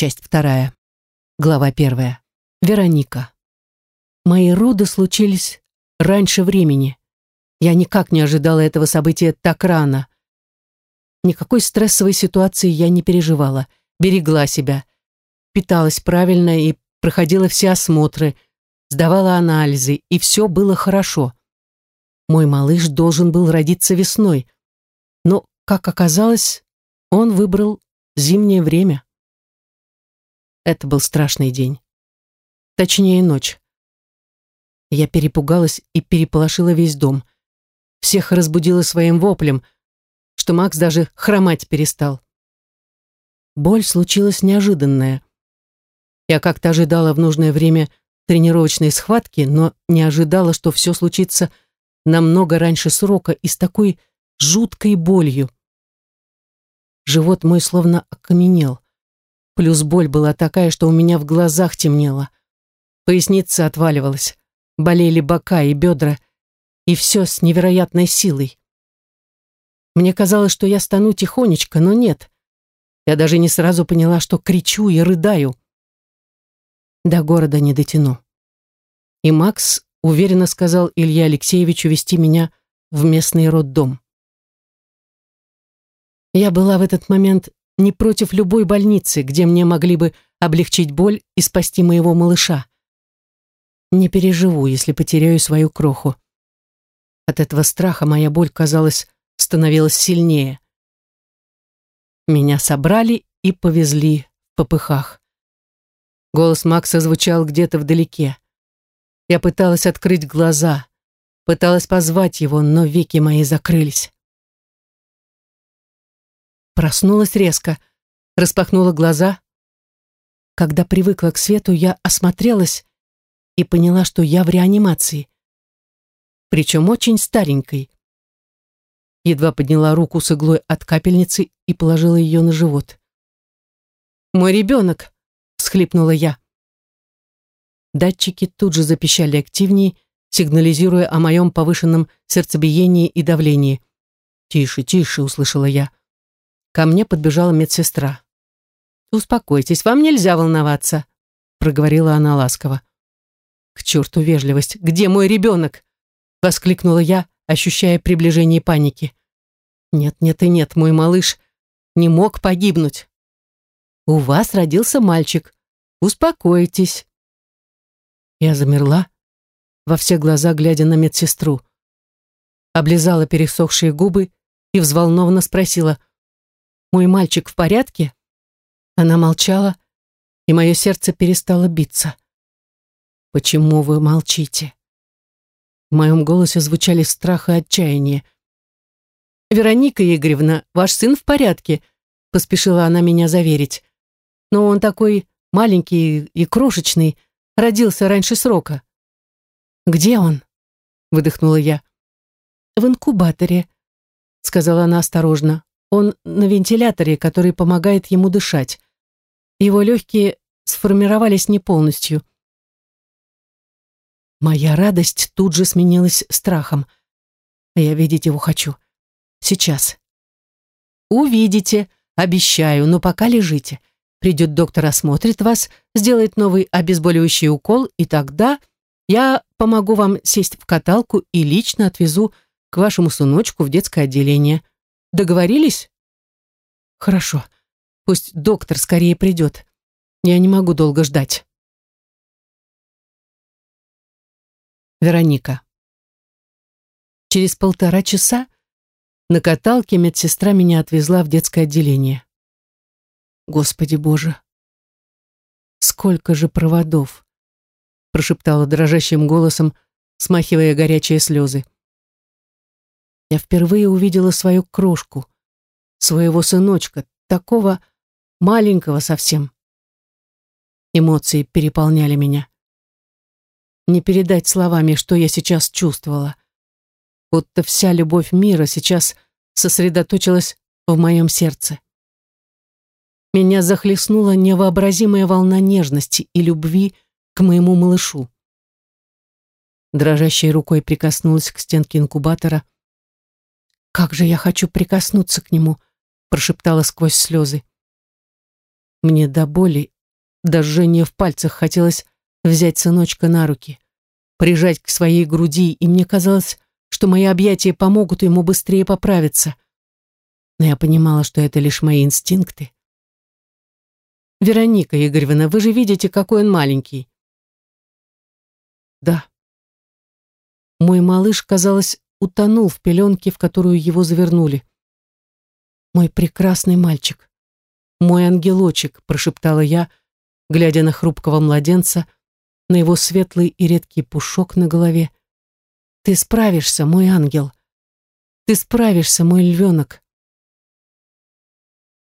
Часть вторая. Глава первая. Вероника. Мои роды случились раньше времени. Я никак не ожидала этого события так рано. Никакой стрессовой ситуации я не переживала, берегла себя, питалась правильно и проходила все осмотры, сдавала анализы, и все было хорошо. Мой малыш должен был родиться весной, но, как оказалось, он выбрал зимнее время. Это был страшный день. Точнее, ночь. Я перепугалась и переполошила весь дом. Всех разбудила своим воплем, что Макс даже хромать перестал. Боль случилась неожиданная. Я как-то ожидала в нужное время тренировочной схватки, но не ожидала, что все случится намного раньше срока и с такой жуткой болью. Живот мой словно окаменел. Плюс боль была такая, что у меня в глазах темнело. Поясница отваливалась, болели бока и бедра, и все с невероятной силой. Мне казалось, что я стану тихонечко, но нет. Я даже не сразу поняла, что кричу и рыдаю. До города не дотяну. И Макс уверенно сказал Илье Алексеевичу вести меня в местный роддом. Я была в этот момент не против любой больницы, где мне могли бы облегчить боль и спасти моего малыша. Не переживу, если потеряю свою кроху. От этого страха моя боль, казалось, становилась сильнее. Меня собрали и повезли в попыхах. Голос Макса звучал где-то вдалеке. Я пыталась открыть глаза, пыталась позвать его, но веки мои закрылись. Проснулась резко, распахнула глаза. Когда привыкла к свету, я осмотрелась и поняла, что я в реанимации. Причем очень старенькой. Едва подняла руку с иглой от капельницы и положила ее на живот. «Мой ребенок!» — всхлипнула я. Датчики тут же запищали активнее, сигнализируя о моем повышенном сердцебиении и давлении. «Тише, тише!» — услышала я. Ко мне подбежала медсестра. «Успокойтесь, вам нельзя волноваться», — проговорила она ласково. «К черту вежливость! Где мой ребенок?» — воскликнула я, ощущая приближение паники. «Нет, нет и нет, мой малыш не мог погибнуть. У вас родился мальчик. Успокойтесь». Я замерла, во все глаза глядя на медсестру. Облизала пересохшие губы и взволнованно спросила — мой мальчик в порядке?» Она молчала, и мое сердце перестало биться. «Почему вы молчите?» В моем голосе звучали страх и отчаяние. «Вероника Игоревна, ваш сын в порядке», — поспешила она меня заверить. «Но он такой маленький и крошечный, родился раньше срока». «Где он?» — выдохнула я. «В инкубаторе», — сказала она осторожно. Он на вентиляторе, который помогает ему дышать. Его легкие сформировались не полностью. Моя радость тут же сменилась страхом. Я видеть его хочу. Сейчас. Увидите, обещаю, но пока лежите. Придет доктор, осмотрит вас, сделает новый обезболивающий укол, и тогда я помогу вам сесть в каталку и лично отвезу к вашему сыночку в детское отделение. Договорились? Хорошо. Пусть доктор скорее придет. Я не могу долго ждать. Вероника. Через полтора часа на каталке медсестра меня отвезла в детское отделение. Господи Боже! Сколько же проводов! Прошептала дрожащим голосом, смахивая горячие слезы я впервые увидела свою крошку, своего сыночка, такого маленького совсем. Эмоции переполняли меня. Не передать словами, что я сейчас чувствовала. Будто вся любовь мира сейчас сосредоточилась в моем сердце. Меня захлестнула невообразимая волна нежности и любви к моему малышу. Дрожащей рукой прикоснулась к стенке инкубатора, «Как же я хочу прикоснуться к нему!» прошептала сквозь слезы. Мне до боли до жжения в пальцах хотелось взять сыночка на руки, прижать к своей груди, и мне казалось, что мои объятия помогут ему быстрее поправиться. Но я понимала, что это лишь мои инстинкты. «Вероника Игоревна, вы же видите, какой он маленький». «Да». Мой малыш, казалось, утонул в пеленке, в которую его завернули. «Мой прекрасный мальчик, мой ангелочек», прошептала я, глядя на хрупкого младенца, на его светлый и редкий пушок на голове. «Ты справишься, мой ангел! Ты справишься, мой львенок!»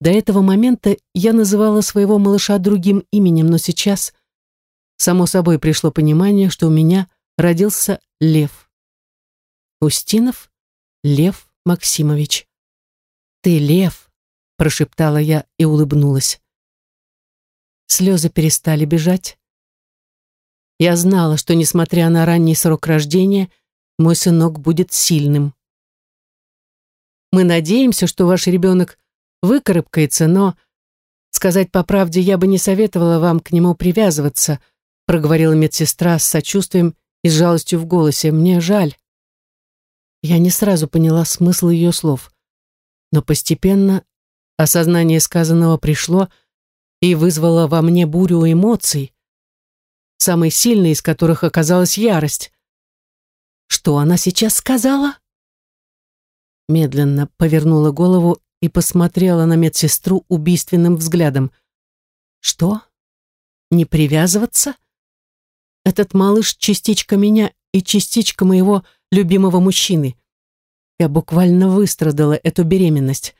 До этого момента я называла своего малыша другим именем, но сейчас, само собой, пришло понимание, что у меня родился Лев. Устинов Лев Максимович. «Ты Лев!» – прошептала я и улыбнулась. Слезы перестали бежать. Я знала, что, несмотря на ранний срок рождения, мой сынок будет сильным. Мы надеемся, что ваш ребенок выкарабкается, но, сказать по правде, я бы не советовала вам к нему привязываться, проговорила медсестра с сочувствием и с жалостью в голосе. Мне жаль. Я не сразу поняла смысл ее слов, но постепенно осознание сказанного пришло и вызвало во мне бурю эмоций, самой сильной из которых оказалась ярость. Что она сейчас сказала? Медленно повернула голову и посмотрела на медсестру убийственным взглядом. «Что? Не привязываться? Этот малыш — частичка меня и частичка моего любимого мужчины. Я буквально выстрадала эту беременность.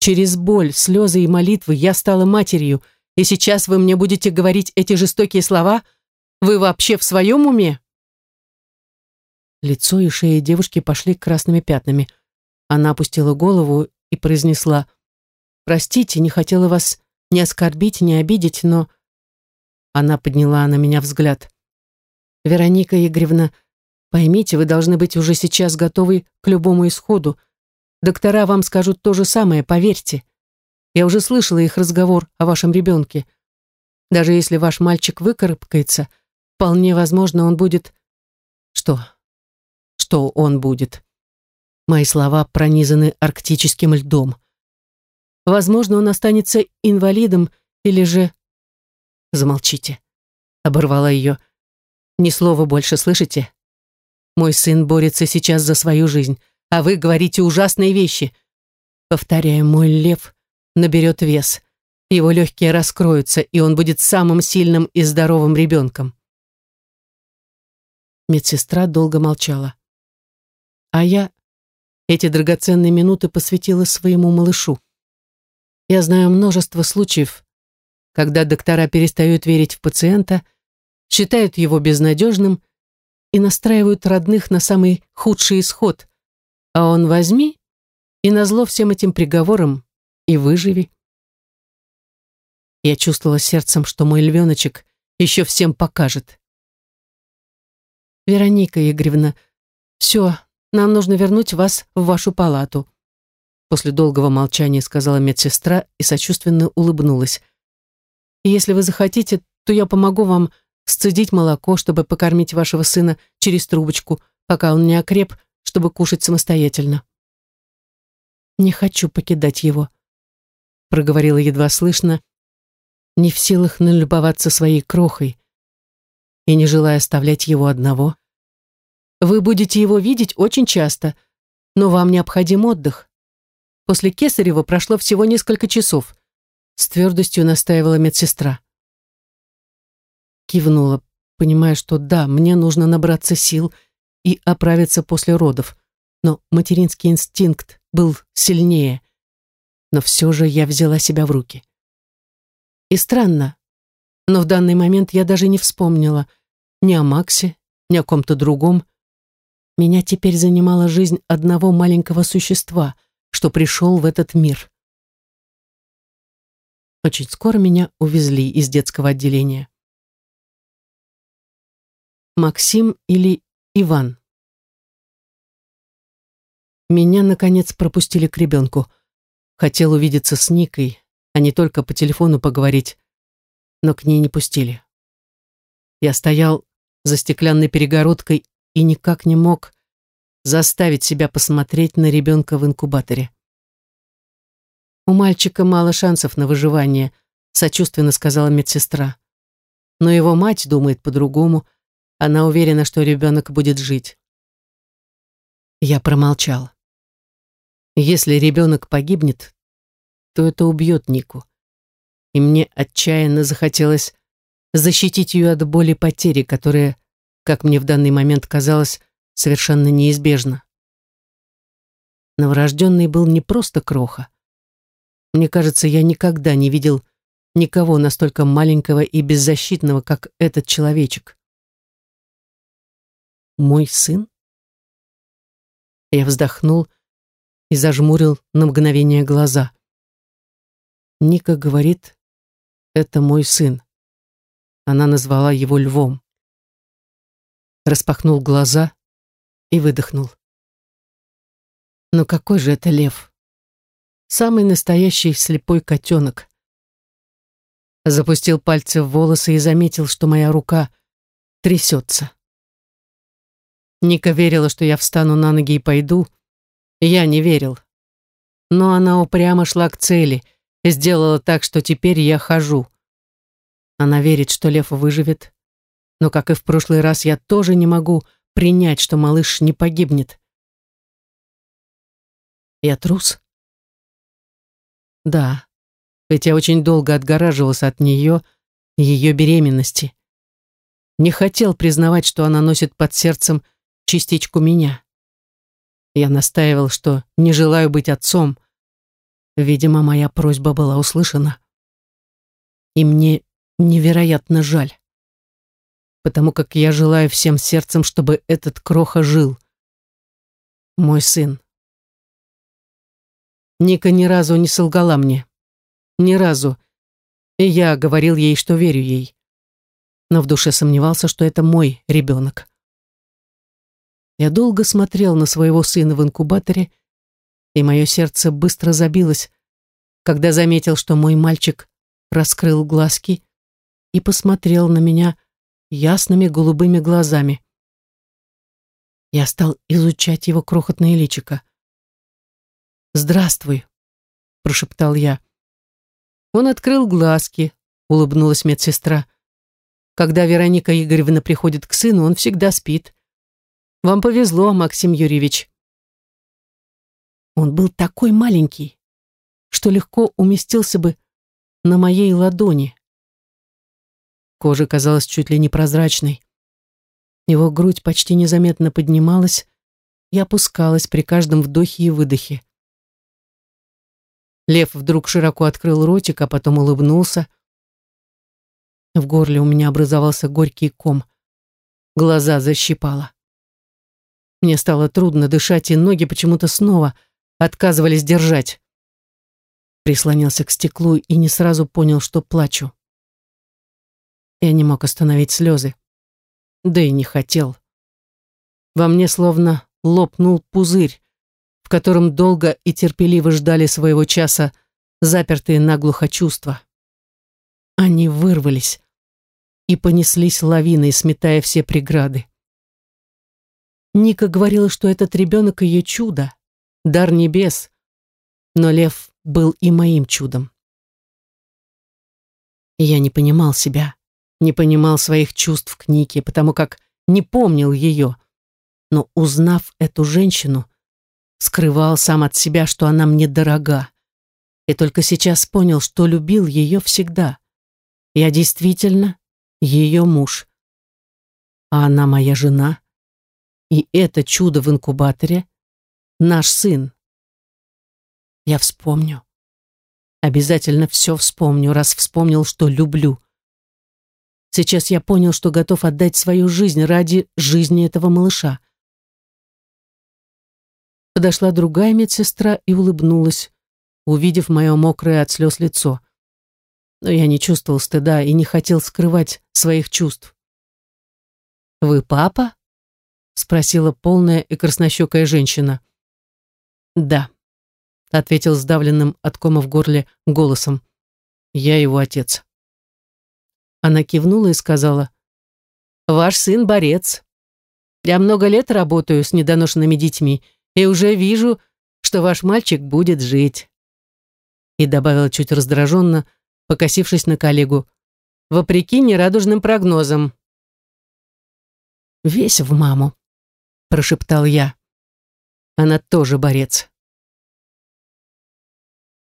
Через боль, слезы и молитвы я стала матерью, и сейчас вы мне будете говорить эти жестокие слова? Вы вообще в своем уме?» Лицо и шея девушки пошли красными пятнами. Она опустила голову и произнесла «Простите, не хотела вас ни оскорбить, ни обидеть, но...» Она подняла на меня взгляд. «Вероника Игоревна, поймите, вы должны быть уже сейчас готовы к любому исходу. Доктора вам скажут то же самое, поверьте. Я уже слышала их разговор о вашем ребенке. Даже если ваш мальчик выкарабкается, вполне возможно, он будет... Что? Что он будет?» Мои слова пронизаны арктическим льдом. Возможно, он останется инвалидом или же... Замолчите. Оборвала ее. Ни слова больше, слышите? Мой сын борется сейчас за свою жизнь, а вы говорите ужасные вещи. Повторяю, мой лев наберет вес. Его легкие раскроются, и он будет самым сильным и здоровым ребенком. Медсестра долго молчала. А я эти драгоценные минуты посвятила своему малышу. Я знаю множество случаев, когда доктора перестают верить в пациента, считают его безнадежным и настраивают родных на самый худший исход, а он возьми и назло всем этим приговорам и выживи. Я чувствовала сердцем, что мой львеночек еще всем покажет. Вероника Игоревна, все, нам нужно вернуть вас в вашу палату». После долгого молчания сказала медсестра и сочувственно улыбнулась. «И если вы захотите, то я помогу вам сцедить молоко, чтобы покормить вашего сына через трубочку, пока он не окреп, чтобы кушать самостоятельно». «Не хочу покидать его», — проговорила едва слышно, не в силах налюбоваться своей крохой и не желая оставлять его одного. Вы будете его видеть очень часто, но вам необходим отдых. После Кесарева прошло всего несколько часов. С твердостью настаивала медсестра. Кивнула, понимая, что да, мне нужно набраться сил и оправиться после родов. Но материнский инстинкт был сильнее. Но все же я взяла себя в руки. И странно, но в данный момент я даже не вспомнила ни о Максе, ни о ком-то другом. Меня теперь занимала жизнь одного маленького существа, что пришел в этот мир. Очень скоро меня увезли из детского отделения. Максим или Иван. Меня, наконец, пропустили к ребенку. Хотел увидеться с Никой, а не только по телефону поговорить. но к ней не пустили. Я стоял за стеклянной перегородкой и никак не мог заставить себя посмотреть на ребенка в инкубаторе. «У мальчика мало шансов на выживание», — сочувственно сказала медсестра. «Но его мать думает по-другому. Она уверена, что ребенок будет жить». Я промолчал. Если ребенок погибнет, то это убьет Нику. И мне отчаянно захотелось защитить ее от боли потери, которая, как мне в данный момент казалось, совершенно неизбежна. Новорожденный был не просто кроха. Мне кажется, я никогда не видел никого настолько маленького и беззащитного, как этот человечек. Мой сын? Я вздохнул и зажмурил на мгновение глаза. Ника говорит, это мой сын. Она назвала его львом. Распахнул глаза и выдохнул. Но какой же это лев? Самый настоящий слепой котенок. Запустил пальцы в волосы и заметил, что моя рука трясется. Ника верила, что я встану на ноги и пойду, я не верил. Но она упрямо шла к цели сделала так, что теперь я хожу. Она верит, что лев выживет. Но, как и в прошлый раз, я тоже не могу принять, что малыш не погибнет. Я трус? Да, ведь я очень долго отгораживался от нее и ее беременности. Не хотел признавать, что она носит под сердцем частичку меня. Я настаивал, что не желаю быть отцом. Видимо, моя просьба была услышана. И мне невероятно жаль. Потому как я желаю всем сердцем, чтобы этот кроха жил. Мой сын. Ника ни разу не солгала мне. Ни разу. И я говорил ей, что верю ей. Но в душе сомневался, что это мой ребенок. Я долго смотрел на своего сына в инкубаторе, и мое сердце быстро забилось, когда заметил, что мой мальчик раскрыл глазки и посмотрел на меня ясными голубыми глазами. Я стал изучать его крохотное личико. «Здравствуй», — прошептал я. Он открыл глазки, улыбнулась медсестра. Когда Вероника Игоревна приходит к сыну, он всегда спит. Вам повезло, Максим Юрьевич. Он был такой маленький, что легко уместился бы на моей ладони. Кожа казалась чуть ли не прозрачной. Его грудь почти незаметно поднималась и опускалась при каждом вдохе и выдохе. Лев вдруг широко открыл ротик, а потом улыбнулся. В горле у меня образовался горький ком. Глаза защипало. Мне стало трудно дышать, и ноги почему-то снова отказывались держать. Прислонился к стеклу и не сразу понял, что плачу. Я не мог остановить слезы. Да и не хотел. Во мне словно лопнул пузырь, в котором долго и терпеливо ждали своего часа запертые наглухо чувства. Они вырвались и понеслись лавиной, сметая все преграды. Ника говорила, что этот ребенок ее чудо, дар небес, но Лев был и моим чудом. я не понимал себя, не понимал своих чувств к Нике, потому как не помнил ее. Но узнав эту женщину, скрывал сам от себя, что она мне дорога. И только сейчас понял, что любил ее всегда. Я действительно ее муж. А она моя жена и это чудо в инкубаторе — наш сын. Я вспомню. Обязательно все вспомню, раз вспомнил, что люблю. Сейчас я понял, что готов отдать свою жизнь ради жизни этого малыша. Подошла другая медсестра и улыбнулась, увидев мое мокрое от слез лицо. Но я не чувствовал стыда и не хотел скрывать своих чувств. «Вы папа?» Спросила полная и краснощекая женщина. «Да», — ответил сдавленным от кома в горле голосом. «Я его отец». Она кивнула и сказала, «Ваш сын борец. Я много лет работаю с недоношенными детьми и уже вижу, что ваш мальчик будет жить». И добавила чуть раздраженно, покосившись на коллегу, «Вопреки нерадужным прогнозам». «Весь в маму», — прошептал я. Она тоже борец.